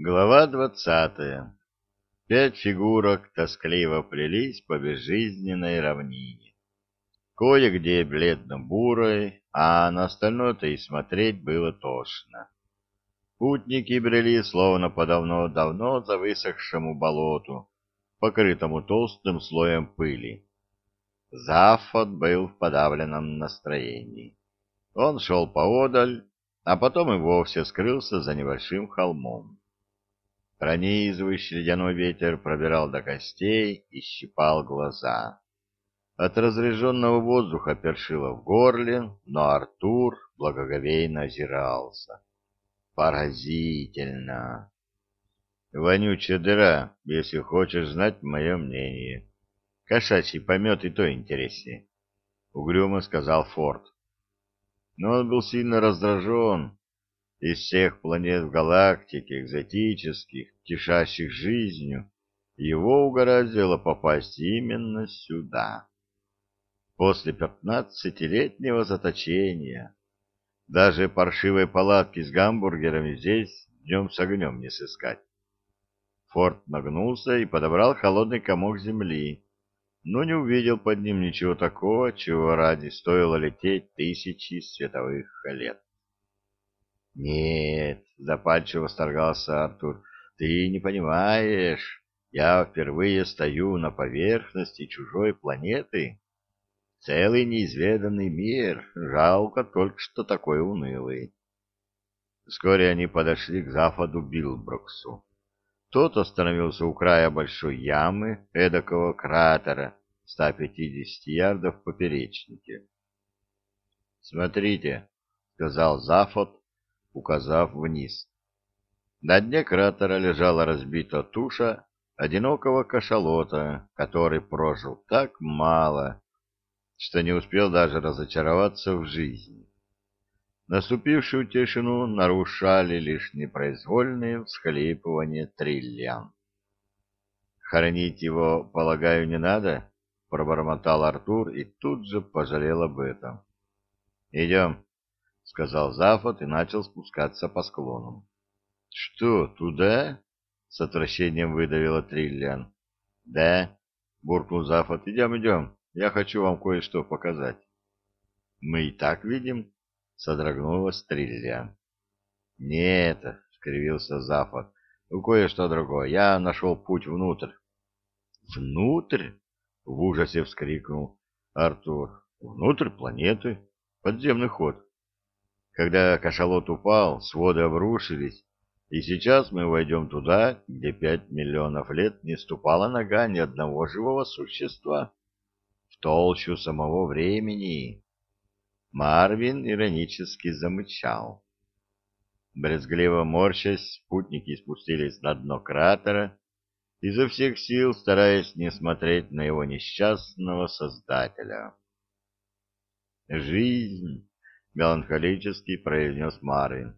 Глава двадцатая. Пять фигурок тоскливо плелись по безжизненной равнине. Кое-где бледно-бурой, а на остальное-то и смотреть было тошно. Путники брели словно по давно-давно завысохшему болоту, покрытому толстым слоем пыли. Зафот был в подавленном настроении. Он шел поодаль, а потом и вовсе скрылся за небольшим холмом. Пронизывающий ледяной ветер пробирал до костей и щипал глаза. От разряженного воздуха першило в горле, но Артур благоговейно озирался. Поразительно! Вонючая дыра, если хочешь знать мое мнение. Кошачий помет и то интереснее, — угрюмо сказал Форд. Но он был сильно раздражен из всех планет в галактике, экзотических, кишащих жизнью, его угораздило попасть именно сюда. После пятнадцатилетнего заточения даже паршивой палатки с гамбургерами здесь днем с огнем не сыскать. Форд нагнулся и подобрал холодный комок земли, но не увидел под ним ничего такого, чего ради стоило лететь тысячи световых лет. Нет, запальчиво восторгался Артур. Ты не понимаешь, я впервые стою на поверхности чужой планеты. Целый неизведанный мир, жалко только что такой унылый. Вскоре они подошли к западу Билброксу. Тот остановился у края большой ямы, эдакого кратера, 150 ярдов в поперечнике. «Смотрите», — сказал Зафот, указав вниз. На дне кратера лежала разбита туша одинокого кашалота, который прожил так мало, что не успел даже разочароваться в жизни. Наступившую тишину нарушали лишь непроизвольные всхлипывания триллиан. «Хоронить его, полагаю, не надо?» — пробормотал Артур и тут же пожалел об этом. «Идем», — сказал Зафот и начал спускаться по склону. — Что, туда? — с отвращением выдавила Триллиан. — Да, — буркнул Зафот. — Идем, идем. Я хочу вам кое-что показать. — Мы и так видим, — содрогнулась Триллиан. — Нет, — скривился Зафот. — Ну, кое-что другое. Я нашел путь внутрь. — Внутрь? — в ужасе вскрикнул Артур. — Внутрь планеты. Подземный ход. Когда кашалот упал, своды обрушились, и сейчас мы войдем туда, где пять миллионов лет не ступала нога ни одного живого существа, в толщу самого времени. Марвин иронически замычал. Брезгливо морщась, спутники спустились на дно кратера, изо всех сил стараясь не смотреть на его несчастного создателя. Жизнь меланхолически произнес Марин.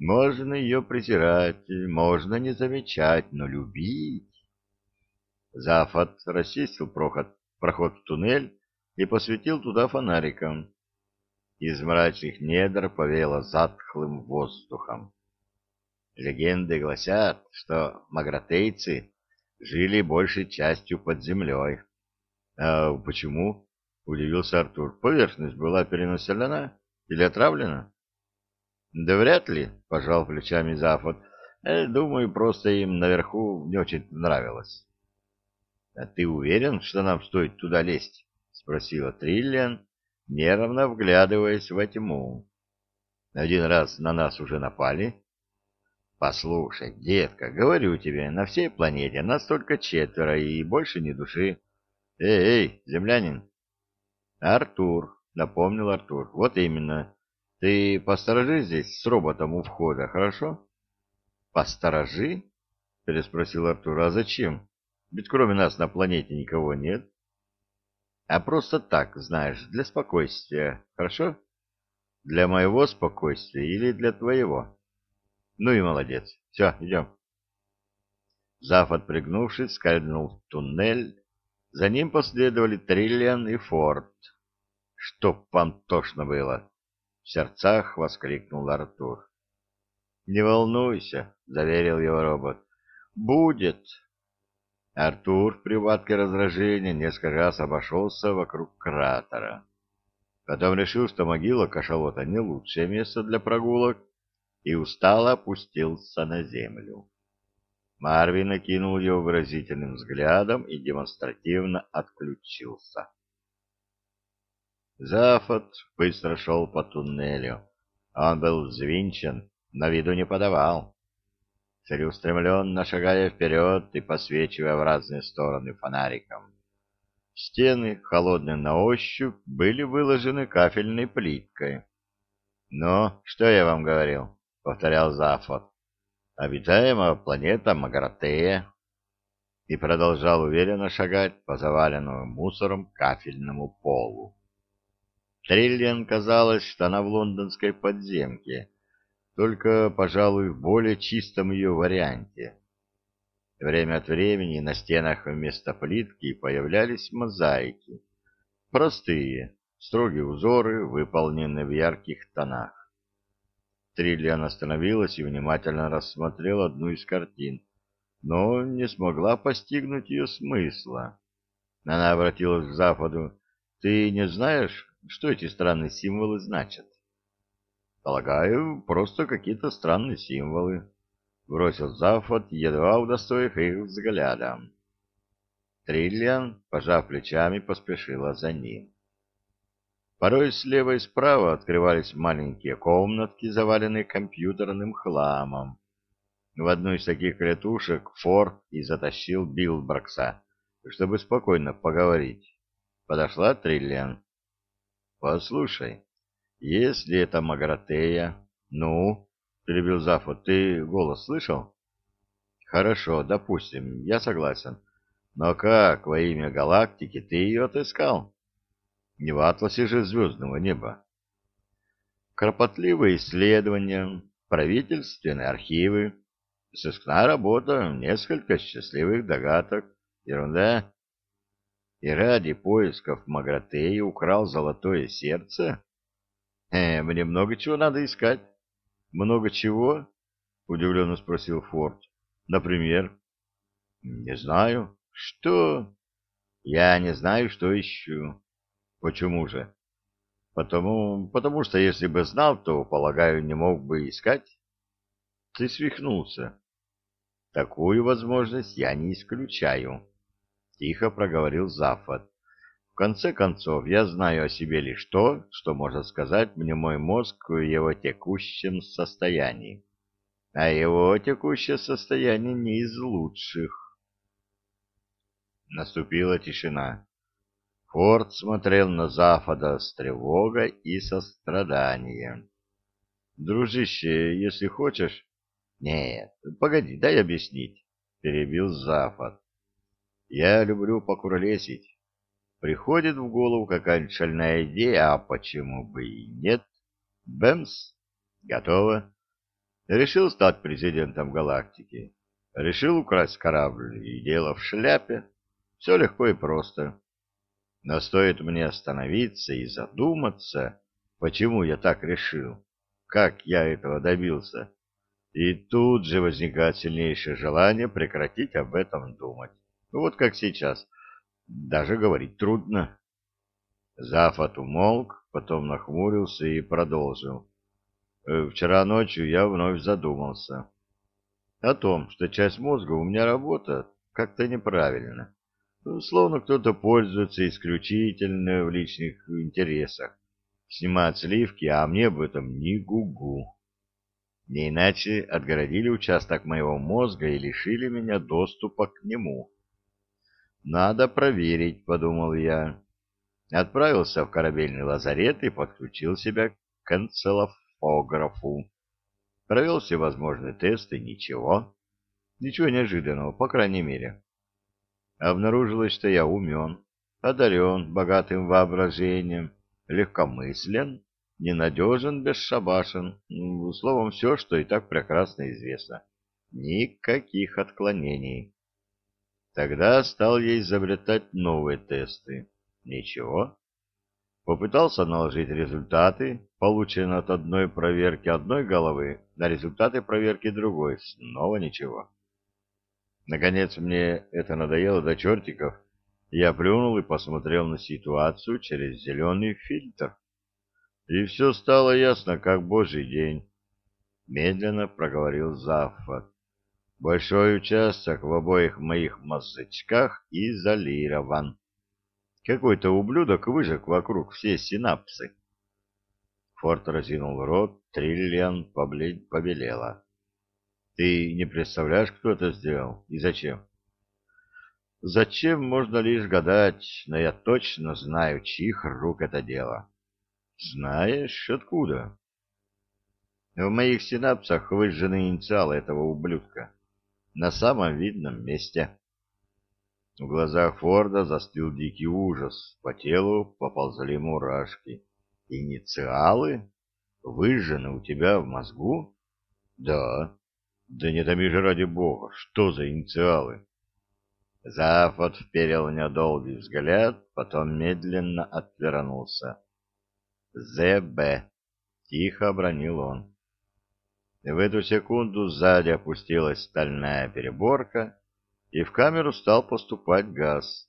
Можно ее презирать, можно не замечать, но любить. Зафот расчистил проход, проход в туннель и посветил туда фонариком. Из мрачных недр повеяло затхлым воздухом. Легенды гласят, что магратейцы жили большей частью под землей. — А почему? — удивился Артур. — Поверхность была перенаселена? Или отравлена? Да вряд ли, пожал плечами Зафот. Э, думаю, просто им наверху не очень нравилось. А ты уверен, что нам стоит туда лезть? спросила Триллиан, нервно вглядываясь во тьму. Один раз на нас уже напали. Послушай, детка, говорю тебе, на всей планете нас только четверо и больше ни души. Эй, эй, землянин. Артур, — напомнил Артур. — Вот именно. Ты посторожи здесь с роботом у входа, хорошо? — Посторожи? — переспросил Артур. — А зачем? Ведь кроме нас на планете никого нет. — А просто так, знаешь, для спокойствия, хорошо? — Для моего спокойствия или для твоего? — Ну и молодец. Все, идем. Заф, пригнувшись, скользнул в туннель. За ним последовали Триллиан и Форд. Чтоб вам тошно было! — в сердцах воскликнул Артур. Не волнуйся, заверил его робот. Будет. Артур в припадке раздражения несколько раз обошелся вокруг кратера. Потом решил, что могила кашалота не лучшее место для прогулок, и устало опустился на землю. Марвин окинул его выразительным взглядом и демонстративно отключился. Зафот быстро шел по туннелю. Он был взвинчен, но виду не подавал. Целеустремленно шагая вперед и посвечивая в разные стороны фонариком. Стены, холодные на ощупь, были выложены кафельной плиткой. «Ну, что я вам говорил?» — повторял Зафот. «Обитаемая планета Магаратея». И продолжал уверенно шагать по заваленному мусором кафельному полу. Триллиан казалось, что она в лондонской подземке, только, пожалуй, в более чистом ее варианте. Время от времени на стенах вместо плитки появлялись мозаики. Простые, строгие узоры, выполненные в ярких тонах. Триллиан остановилась и внимательно рассмотрела одну из картин, но не смогла постигнуть ее смысла. Она обратилась к Западу. «Ты не знаешь, что эти странные символы значат? Полагаю, просто какие-то странные символы. Бросил Зафот, едва удостоив их взглядом. Триллиан, пожав плечами, поспешила за ним. Порой слева и справа открывались маленькие комнатки, заваленные компьютерным хламом. В одну из таких клетушек Форд и затащил Билбракса, чтобы спокойно поговорить. Подошла Триллиан. Послушай, если это Магратея... Ну, перебил Зафо, ты голос слышал? Хорошо, допустим, я согласен. Но как во имя галактики ты ее отыскал? Не в атласе же звездного неба. Кропотливые исследования, правительственные архивы, сыскная работа, несколько счастливых догадок. Ерунда. И ради поисков Магратеи украл золотое сердце? Э, мне много чего надо искать. Много чего? Удивленно спросил Форд. Например? Не знаю. Что? Я не знаю, что ищу. Почему же? Потому, потому что если бы знал, то, полагаю, не мог бы искать. Ты свихнулся. Такую возможность я не исключаю. — тихо проговорил Зафот. «В конце концов, я знаю о себе лишь то, что может сказать мне мой мозг в его текущем состоянии. А его текущее состояние не из лучших». Наступила тишина. Форд смотрел на Зафода с тревогой и состраданием. «Дружище, если хочешь...» «Нет, погоди, дай объяснить», — перебил Зафод. Я люблю покуролесить. Приходит в голову какая-нибудь шальная идея, а почему бы и нет? Бэмс, готово. Решил стать президентом галактики. Решил украсть корабль, и дело в шляпе. Все легко и просто. Но стоит мне остановиться и задуматься, почему я так решил, как я этого добился, и тут же возникает сильнейшее желание прекратить об этом думать. Вот как сейчас. Даже говорить трудно. Зафат умолк, потом нахмурился и продолжил. «Э, вчера ночью я вновь задумался. О том, что часть мозга у меня работает как-то неправильно. Словно кто-то пользуется исключительно в личных интересах. Снимает сливки, а мне об этом ни гугу. Не иначе отгородили участок моего мозга и лишили меня доступа к нему. Надо проверить, подумал я. Отправился в корабельный лазарет и подключил себя к канцелофографу. Провел все возможные тесты, ничего. Ничего неожиданного, по крайней мере. Обнаружилось, что я умен, одарен богатым воображением, легкомыслен, ненадежен, бесшабашен. Словом, все, что и так прекрасно известно. Никаких отклонений. Тогда стал я изобретать новые тесты. Ничего. Попытался наложить результаты, полученные от одной проверки одной головы, на результаты проверки другой. Снова ничего. Наконец мне это надоело до чертиков. Я плюнул и посмотрел на ситуацию через зеленый фильтр. И все стало ясно, как божий день. Медленно проговорил Заффат. Большой участок в обоих моих мозжечках изолирован. Какой-то ублюдок выжег вокруг все синапсы. Форд разинул рот, Триллиан побелела. Ты не представляешь, кто это сделал и зачем? Зачем, можно лишь гадать, но я точно знаю, чьих рук это дело. Знаешь, откуда? В моих синапсах выжжены инициалы этого ублюдка. На самом видном месте. В глазах Форда застыл дикий ужас, по телу поползли мурашки. Инициалы? Выжжены у тебя в мозгу? Да. Да не томи же ради бога, что за инициалы? Зафот вперил в долгий взгляд, потом медленно отвернулся. «ЗБ», — тихо обронил он. В эту секунду сзади опустилась стальная переборка, и в камеру стал поступать газ.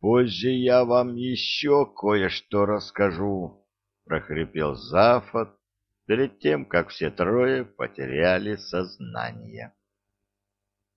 «Позже я вам еще кое-что расскажу», — прохрипел Зафот перед тем, как все трое потеряли сознание.